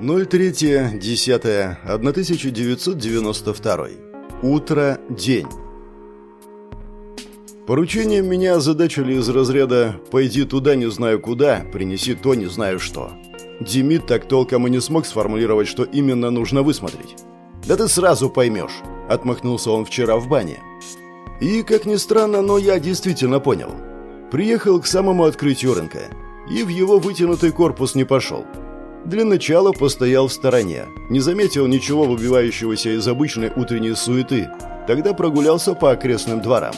03.10.1992. Утро, день. Поручением меня озадачили из разряда «пойди туда, не знаю куда, принеси то, не знаю что». Демид так толком и не смог сформулировать, что именно нужно высмотреть. «Да ты сразу поймешь», — отмахнулся он вчера в бане. И, как ни странно, но я действительно понял. Приехал к самому открытию рынка и в его вытянутый корпус не пошел. Для начала постоял в стороне, не заметил ничего выбивающегося из обычной утренней суеты, тогда прогулялся по окрестным дворам.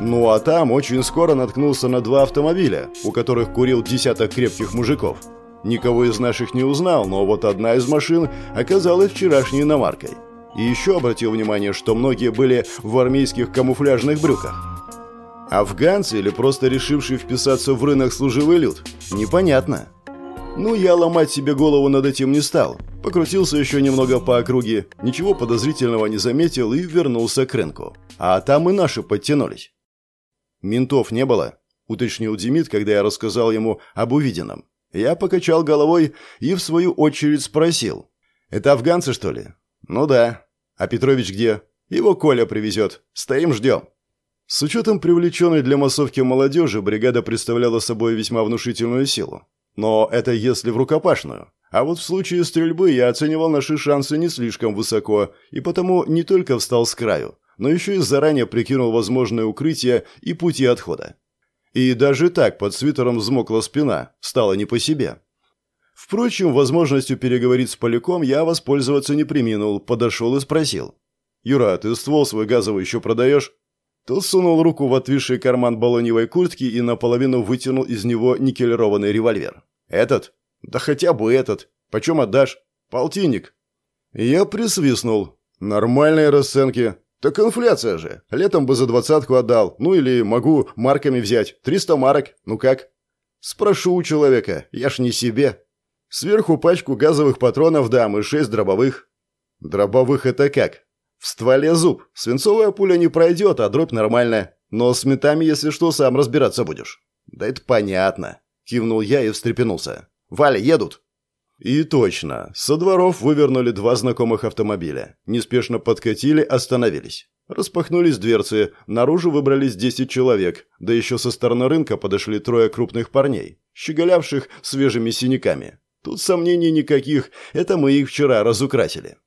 Ну а там очень скоро наткнулся на два автомобиля, у которых курил десяток крепких мужиков. Никого из наших не узнал, но вот одна из машин оказалась вчерашней иномаркой. И еще обратил внимание, что многие были в армейских камуфляжных брюках. Афганцы или просто решившие вписаться в рынок служивый люд? Непонятно. Ну, я ломать себе голову над этим не стал. Покрутился еще немного по округе, ничего подозрительного не заметил и вернулся к рынку. А там и наши подтянулись. «Ментов не было?» – уточнил Демид, когда я рассказал ему об увиденном. Я покачал головой и, в свою очередь, спросил. «Это афганцы, что ли?» «Ну да. А Петрович где?» «Его Коля привезет. Стоим, ждем». С учетом привлеченной для массовки молодежи, бригада представляла собой весьма внушительную силу. Но это если в рукопашную. А вот в случае стрельбы я оценивал наши шансы не слишком высоко, и потому не только встал с краю, но еще и заранее прикинул возможное укрытие и пути отхода. И даже так под свитером взмокла спина, стало не по себе. Впрочем, возможностью переговорить с Поляком я воспользоваться не приминул, подошел и спросил. «Юра, ты ствол свой газовый еще продаешь?» Тот сунул руку в отвисший карман балоневой куртки и наполовину вытянул из него никелированный револьвер. «Этот? Да хотя бы этот. Почем отдашь? Полтинник». Я присвистнул. «Нормальные расценки. Так инфляция же. Летом бы за двадцатку отдал. Ну или могу марками взять. Триста марок. Ну как?» «Спрошу у человека. Я ж не себе. Сверху пачку газовых патронов дам и шесть дробовых». «Дробовых это как?» В стволе зуб. Свинцовая пуля не пройдет, а дробь нормальная. Но с метами, если что, сам разбираться будешь. Да это понятно. Кивнул я и встрепенулся. Валя, едут. И точно. Со дворов вывернули два знакомых автомобиля. Неспешно подкатили, остановились. Распахнулись дверцы, наружу выбрались 10 человек, да еще со стороны рынка подошли трое крупных парней, щеголявших свежими синяками. Тут сомнений никаких, это мы их вчера разукрасили.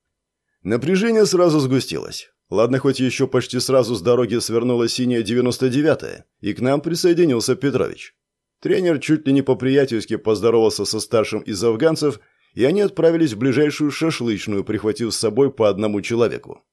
Напряжение сразу сгустилось. Ладно, хоть еще почти сразу с дороги свернула синяя 99-я, и к нам присоединился Петрович. Тренер чуть ли не по-приятельски поздоровался со старшим из афганцев, и они отправились в ближайшую шашлычную, прихватив с собой по одному человеку.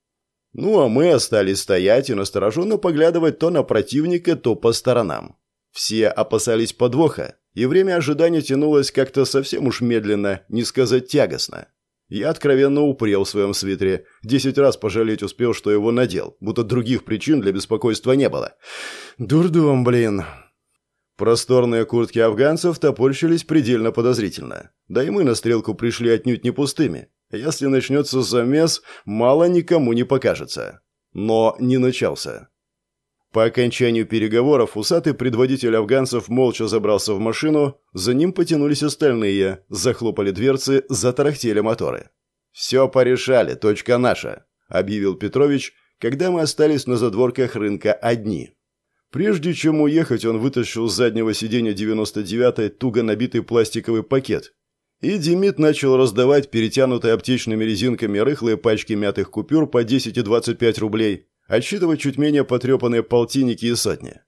Ну, а мы остались стоять и настороженно поглядывать то на противника, то по сторонам. Все опасались подвоха, и время ожидания тянулось как-то совсем уж медленно, не сказать тягостно. Я откровенно упрел в своем свитере. Десять раз пожалеть успел, что его надел, будто других причин для беспокойства не было. Дурдом, блин. Просторные куртки афганцев топорщились предельно подозрительно. Да и мы на стрелку пришли отнюдь не пустыми. Если начнется замес, мало никому не покажется. Но не начался. По окончанию переговоров усатый предводитель афганцев молча забрался в машину, за ним потянулись остальные, захлопали дверцы, затарахтели моторы. «Все порешали, точка наша», — объявил Петрович, когда мы остались на задворках рынка одни. Прежде чем уехать, он вытащил с заднего сиденья 99-й туго набитый пластиковый пакет. И Демид начал раздавать перетянутые аптечными резинками рыхлые пачки мятых купюр по 10 и 25 рублей, отсчитывать чуть менее потрепанные полтинники и сотни.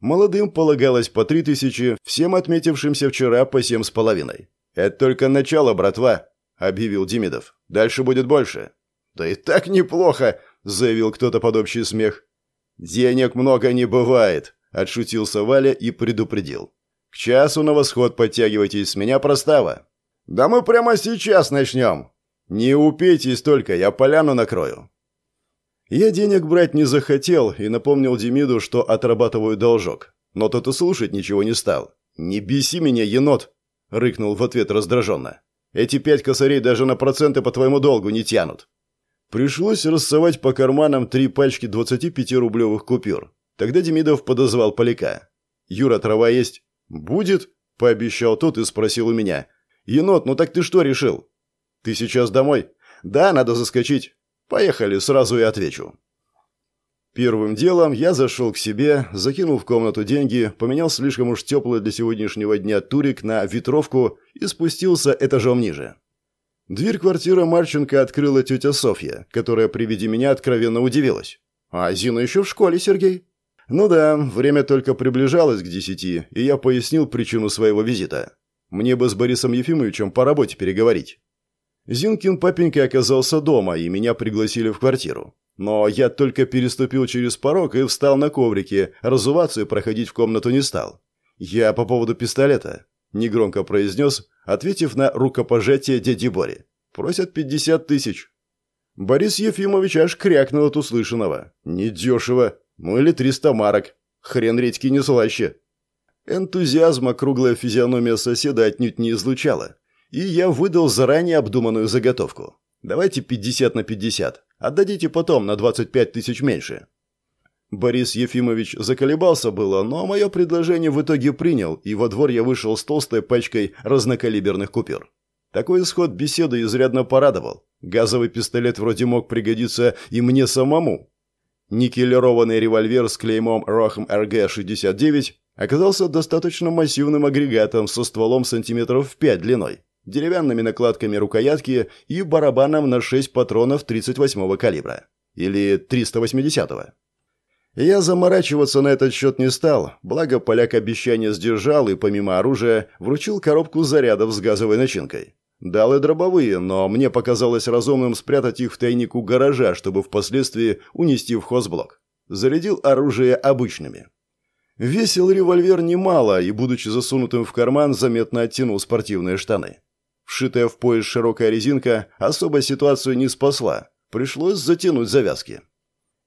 Молодым полагалось по три тысячи, всем отметившимся вчера по семь с половиной. «Это только начало, братва», — объявил Демидов. «Дальше будет больше». «Да и так неплохо», — заявил кто-то под общий смех. «Денег много не бывает», — отшутился Валя и предупредил. «К часу на восход подтягивайтесь, с меня простава». «Да мы прямо сейчас начнем». «Не упейтесь только, я поляну накрою». Я денег брать не захотел и напомнил Демиду, что отрабатываю должок. Но тот и слушать ничего не стал. «Не беси меня, енот!» — рыкнул в ответ раздраженно. «Эти пять косарей даже на проценты по твоему долгу не тянут». Пришлось рассовать по карманам три пачки 25-рублевых купюр. Тогда Демидов подозвал поляка. «Юра, трава есть?» «Будет», — пообещал тот и спросил у меня. «Енот, ну так ты что решил?» «Ты сейчас домой?» «Да, надо заскочить». «Поехали, сразу и отвечу». Первым делом я зашел к себе, закинул в комнату деньги, поменял слишком уж теплый для сегодняшнего дня турик на ветровку и спустился этажом ниже. Дверь квартиры Марченко открыла тетя Софья, которая при виде меня откровенно удивилась. «А Зина еще в школе, Сергей?» «Ну да, время только приближалось к десяти, и я пояснил причину своего визита. Мне бы с Борисом Ефимовичем по работе переговорить». Зинкин папенька оказался дома, и меня пригласили в квартиру. Но я только переступил через порог и встал на коврике, разуваться и проходить в комнату не стал. «Я по поводу пистолета», – негромко произнес, ответив на рукопожатие дяди Бори. «Просят пятьдесят тысяч». Борис Ефимович аж крякнул от услышанного. «Недешево. Ну или триста марок. Хрен редьки не слаще». Энтузиазма круглая физиономия соседа отнюдь не излучала. И я выдал заранее обдуманную заготовку. Давайте пятьдесят на пятьдесят. Отдадите потом на 25 тысяч меньше». Борис Ефимович заколебался было, но мое предложение в итоге принял, и во двор я вышел с толстой пачкой разнокалиберных купюр. Такой исход беседы изрядно порадовал. Газовый пистолет вроде мог пригодиться и мне самому. Никелированный револьвер с клеймом Рохм РГ-69 оказался достаточно массивным агрегатом со стволом сантиметров в 5 длиной деревянными накладками рукоятки и барабаном на 6 патронов 38-го калибра. Или 380-го. Я заморачиваться на этот счет не стал, благо поляк обещание сдержал и, помимо оружия, вручил коробку зарядов с газовой начинкой. Дал и дробовые, но мне показалось разумным спрятать их в тайник у гаража, чтобы впоследствии унести в хозблок. Зарядил оружие обычными. Весил револьвер немало и, будучи засунутым в карман, заметно оттянул спортивные штаны. Вшитая в пояс широкая резинка особо ситуацию не спасла. Пришлось затянуть завязки.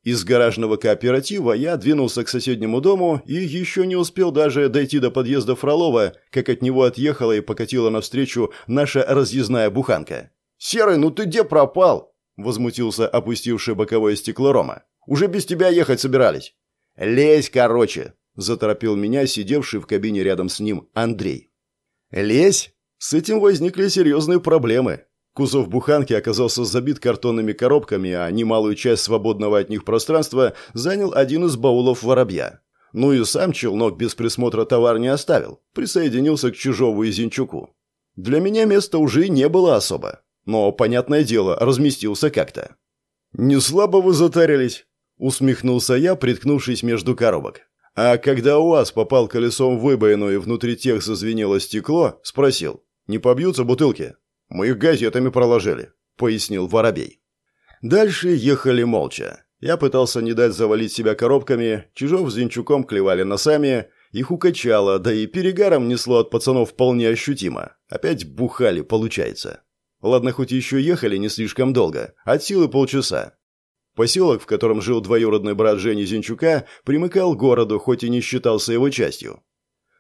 Из гаражного кооператива я двинулся к соседнему дому и еще не успел даже дойти до подъезда Фролова, как от него отъехала и покатила навстречу наша разъездная буханка. «Серый, ну ты где пропал?» – возмутился опустивший боковое стекло Рома. «Уже без тебя ехать собирались». «Лезь, короче!» – заторопил меня сидевший в кабине рядом с ним Андрей. «Лезь?» С этим возникли серьезные проблемы. Кузов буханки оказался забит картонными коробками, а немалую часть свободного от них пространства занял один из баулов воробья. Ну и сам челнок без присмотра товар не оставил, присоединился к Чужову и Зинчуку. Для меня места уже не было особо, но, понятное дело, разместился как-то. «Не слабо вы затарились», — усмехнулся я, приткнувшись между коробок. А когда у вас попал колесом в выбоину и внутри тех зазвенело стекло, спросил, не побьются бутылки? Мы их газетами проложили», — пояснил Воробей. Дальше ехали молча. Я пытался не дать завалить себя коробками, Чижов с Зинчуком клевали носами, их укачало, да и перегаром несло от пацанов вполне ощутимо. Опять бухали, получается. Ладно, хоть еще ехали не слишком долго, от силы полчаса. Поселок, в котором жил двоюродный брат Жени Зинчука, примыкал к городу, хоть и не считался его частью.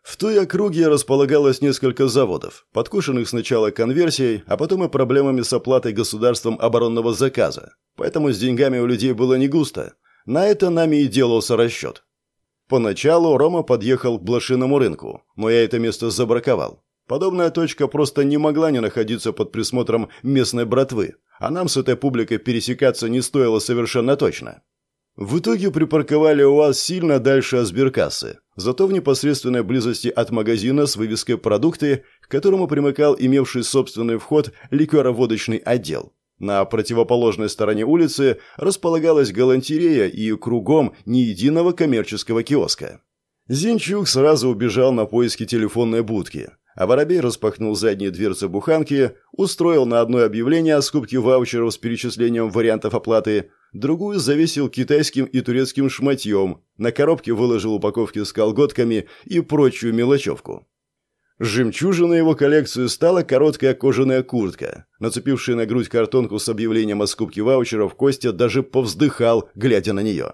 В той округе располагалось несколько заводов, подкушенных сначала конверсией, а потом и проблемами с оплатой государством оборонного заказа. Поэтому с деньгами у людей было не густо. На это нами и делался расчет. Поначалу Рома подъехал к блошиному рынку, но я это место забраковал. Подобная точка просто не могла не находиться под присмотром местной братвы, а нам с этой публикой пересекаться не стоило совершенно точно. В итоге припарковали УАЗ сильно дальше от сберкассы, зато в непосредственной близости от магазина с вывеской «Продукты», к которому примыкал имевший собственный вход ликероводочный отдел. На противоположной стороне улицы располагалась галантерея и кругом ни единого коммерческого киоска. Зинчук сразу убежал на поиски телефонной будки, а Воробей распахнул задние дверцы буханки, устроил на одно объявление о скупке ваучеров с перечислением вариантов оплаты, другую завесил китайским и турецким шматьем, на коробке выложил упаковки с колготками и прочую мелочевку. Жемчужиной его коллекции стала короткая кожаная куртка. Нацепивший на грудь картонку с объявлением о скупке ваучеров, Костя даже повздыхал, глядя на нее.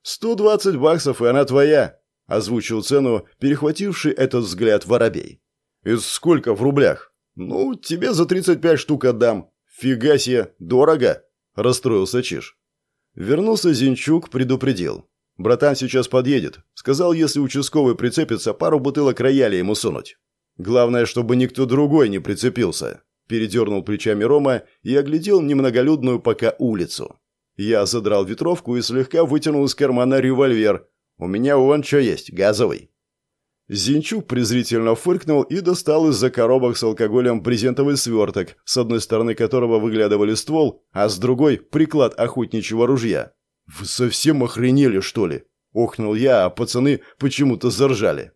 «Сто двадцать баксов, и она твоя!» – озвучил цену, перехвативший этот взгляд воробей. «И сколько в рублях?» «Ну, тебе за тридцать пять штук отдам». «Фига себе, дорого!» – расстроился Чиж. Вернулся Зинчук, предупредил. «Братан сейчас подъедет. Сказал, если участковый прицепится, пару бутылок рояля ему сунуть. Главное, чтобы никто другой не прицепился». Передернул плечами Рома и оглядел немноголюдную пока улицу. Я задрал ветровку и слегка вытянул из кармана револьвер. «У меня вон что есть, газовый». Зинчук презрительно фыркнул и достал из-за коробок с алкоголем брезентовый сверток, с одной стороны которого выглядывали ствол, а с другой — приклад охотничьего ружья. «Вы совсем охренели, что ли?» — охнул я, а пацаны почему-то заржали.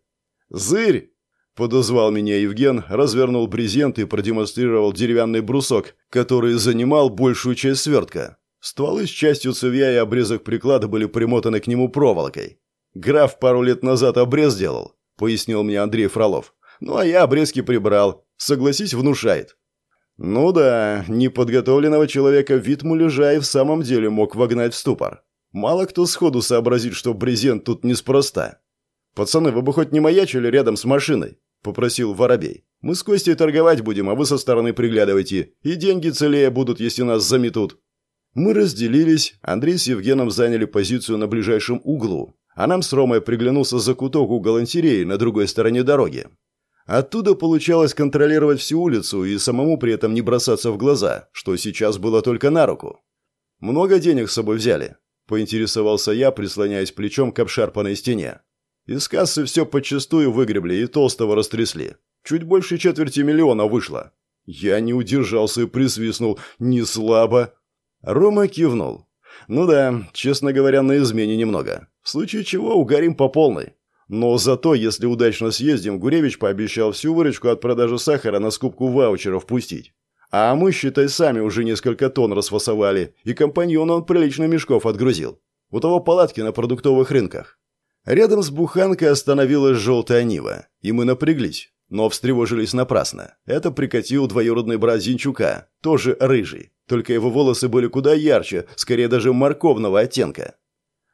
«Зырь!» — подозвал меня Евген, развернул брезент и продемонстрировал деревянный брусок, который занимал большую часть свертка. Стволы с частью цевья и обрезок приклада были примотаны к нему проволокой. Граф пару лет назад обрез делал пояснил мне Андрей Фролов. «Ну, а я обрезки прибрал. Согласись, внушает». Ну да, неподготовленного человека вид муляжа и в самом деле мог вогнать в ступор. Мало кто сходу сообразит, что брезент тут неспроста. «Пацаны, вы бы хоть не маячили рядом с машиной?» – попросил Воробей. «Мы с Костей торговать будем, а вы со стороны приглядывайте. И деньги целее будут, если нас заметут». Мы разделились, Андрей с Евгеном заняли позицию на ближайшем углу, а нам с Ромой приглянулся закуток у галантереи на другой стороне дороги. Оттуда получалось контролировать всю улицу и самому при этом не бросаться в глаза, что сейчас было только на руку. «Много денег с собой взяли?» – поинтересовался я, прислоняясь плечом к обшарпанной стене. Из кассы все подчистую выгребли и толстого растрясли. Чуть больше четверти миллиона вышло. Я не удержался и присвистнул. Не слабо. Рома кивнул. Ну да, честно говоря, на измене немного. В случае чего угорим по полной. Но зато, если удачно съездим, Гуревич пообещал всю выручку от продажи сахара на скупку ваучеров пустить. А мы, считай, сами уже несколько тонн расфасовали, и компаньона он прилично мешков отгрузил. У того палатки на продуктовых рынках. Рядом с буханкой остановилась желтая Нива, и мы напряглись, но встревожились напрасно. Это прикатил двоюродный брат Зинчука, тоже рыжий, только его волосы были куда ярче, скорее даже морковного оттенка.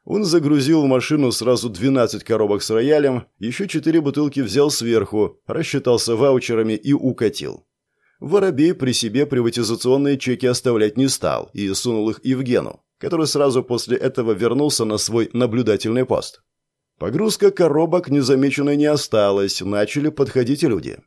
Он загрузил в машину сразу 12 коробок с роялем, еще 4 бутылки взял сверху, рассчитался ваучерами и укатил. Воробей при себе приватизационные чеки оставлять не стал и сунул их Евгену, который сразу после этого вернулся на свой наблюдательный пост. Погрузка коробок незамеченной не осталась, начали подходить люди.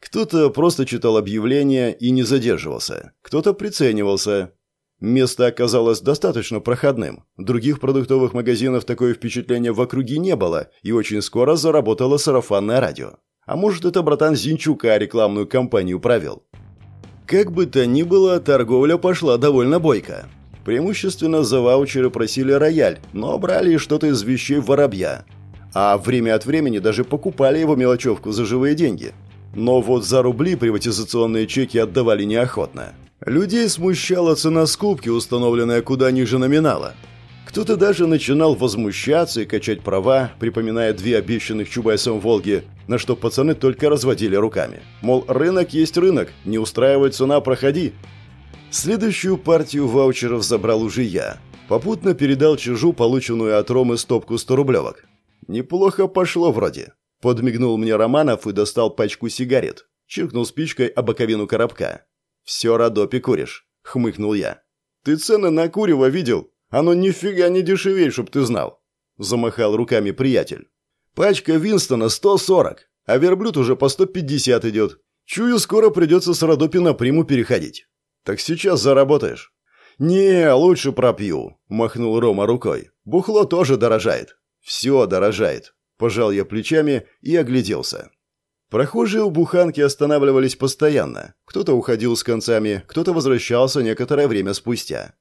Кто-то просто читал объявления и не задерживался, кто-то приценивался, Место оказалось достаточно проходным. Других продуктовых магазинов такое впечатление в округе не было, и очень скоро заработало сарафанное радио. А может, это братан Зинчука рекламную кампанию провел. Как бы то ни было, торговля пошла довольно бойко. Преимущественно за ваучеры просили рояль, но брали что-то из вещей воробья. А время от времени даже покупали его мелочевку за живые деньги. Но вот за рубли приватизационные чеки отдавали неохотно. Людей смущала цена скупки, установленная куда ниже номинала. Кто-то даже начинал возмущаться и качать права, припоминая две обещанных Чубайсом «Волги», на что пацаны только разводили руками. Мол, рынок есть рынок, не устраивает цена, проходи. Следующую партию ваучеров забрал уже я. Попутно передал чужу, полученную от Ромы стопку 100-рублевок. «Неплохо пошло вроде». Подмигнул мне Романов и достал пачку сигарет. Чиркнул спичкой о боковину коробка. «Все Родопи куришь», — хмыкнул я. «Ты цены на курево видел? Оно нифига не дешевее, чтоб ты знал», — замахал руками приятель. «Пачка Винстона 140, а верблюд уже по 150 идет. Чую, скоро придется с Родопи на приму переходить. Так сейчас заработаешь». «Не, лучше пропью», — махнул Рома рукой. «Бухло тоже дорожает». «Все дорожает», — пожал я плечами и огляделся. Прохожие у буханки останавливались постоянно. Кто-то уходил с концами, кто-то возвращался некоторое время спустя.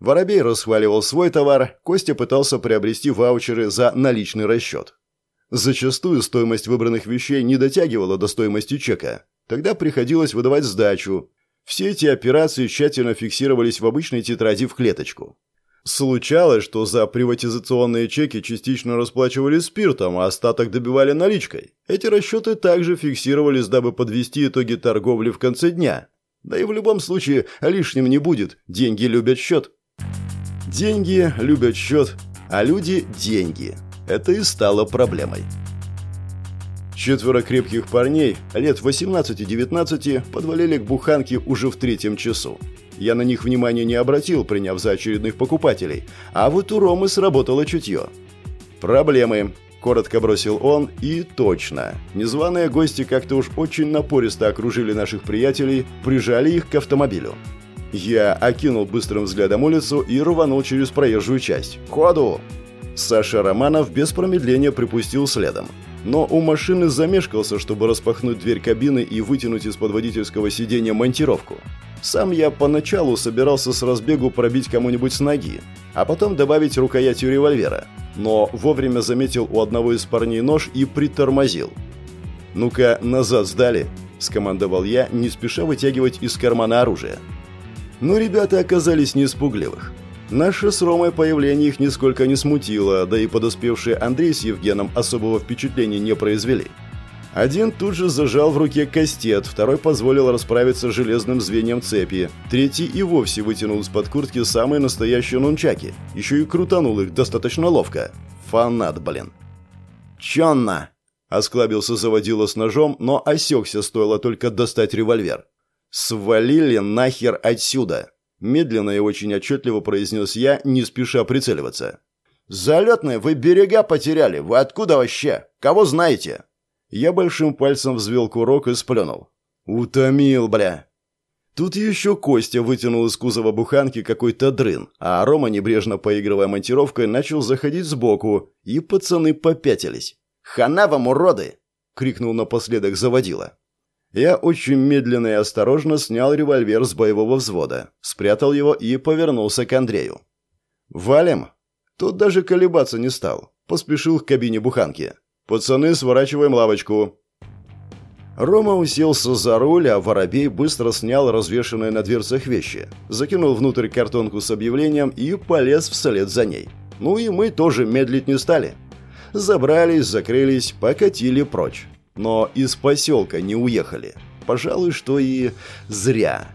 Воробей расхваливал свой товар, Костя пытался приобрести ваучеры за наличный расчет. Зачастую стоимость выбранных вещей не дотягивала до стоимости чека. Тогда приходилось выдавать сдачу. Все эти операции тщательно фиксировались в обычной тетради в клеточку. Случалось, что за приватизационные чеки частично расплачивали спиртом, а остаток добивали наличкой. Эти расчеты также фиксировались, дабы подвести итоги торговли в конце дня. Да и в любом случае лишним не будет, деньги любят счет. Деньги любят счет, а люди – деньги. Это и стало проблемой. Четверо крепких парней, лет 18-19, подвалили к буханке уже в третьем часу. Я на них внимания не обратил, приняв за очередных покупателей, а вот у Ромы сработало чутье. «Проблемы», Коротко бросил он, и точно. Незваные гости как-то уж очень напористо окружили наших приятелей, прижали их к автомобилю. Я окинул быстрым взглядом улицу и рванул через проезжую часть. «Ходу!» Саша Романов без промедления припустил следом. Но у машины замешкался, чтобы распахнуть дверь кабины и вытянуть из-под водительского сиденья монтировку. Сам я поначалу собирался с разбегу пробить кому-нибудь с ноги, а потом добавить рукоятью револьвера. Но вовремя заметил у одного из парней нож и притормозил. «Ну-ка, назад сдали!» – скомандовал я, не спеша вытягивать из кармана оружие. Но ребята оказались не испугливых. Наше с Ромой появление их нисколько не смутило, да и подоспевшие Андрей с Евгеном особого впечатления не произвели. Один тут же зажал в руке кастет, второй позволил расправиться железным звеньем цепи, третий и вовсе вытянул из-под куртки самые настоящие нунчаки, еще и крутанул их достаточно ловко. Фанат, блин. «Чонна!» – осклабился заводила с ножом, но осекся, стоило только достать револьвер. «Свалили нахер отсюда!» Медленно и очень отчетливо произнес я, не спеша прицеливаться. «Залетные, вы берега потеряли! Вы откуда вообще? Кого знаете?» Я большим пальцем взвел курок и сплюнул. «Утомил, бля!» Тут еще Костя вытянул из кузова буханки какой-то дрын, а Рома, небрежно поигрывая монтировкой, начал заходить сбоку, и пацаны попятились. «Хана вам, уроды!» — крикнул напоследок заводила. Я очень медленно и осторожно снял револьвер с боевого взвода, спрятал его и повернулся к Андрею. «Валим?» Тот даже колебаться не стал. Поспешил к кабине буханки. «Пацаны, сворачиваем лавочку». Рома уселся за руль, а Воробей быстро снял развешанные на дверцах вещи, закинул внутрь картонку с объявлением и полез вслед за ней. Ну и мы тоже медлить не стали. Забрались, закрылись, покатили прочь но из поселка не уехали. Пожалуй, что и зря.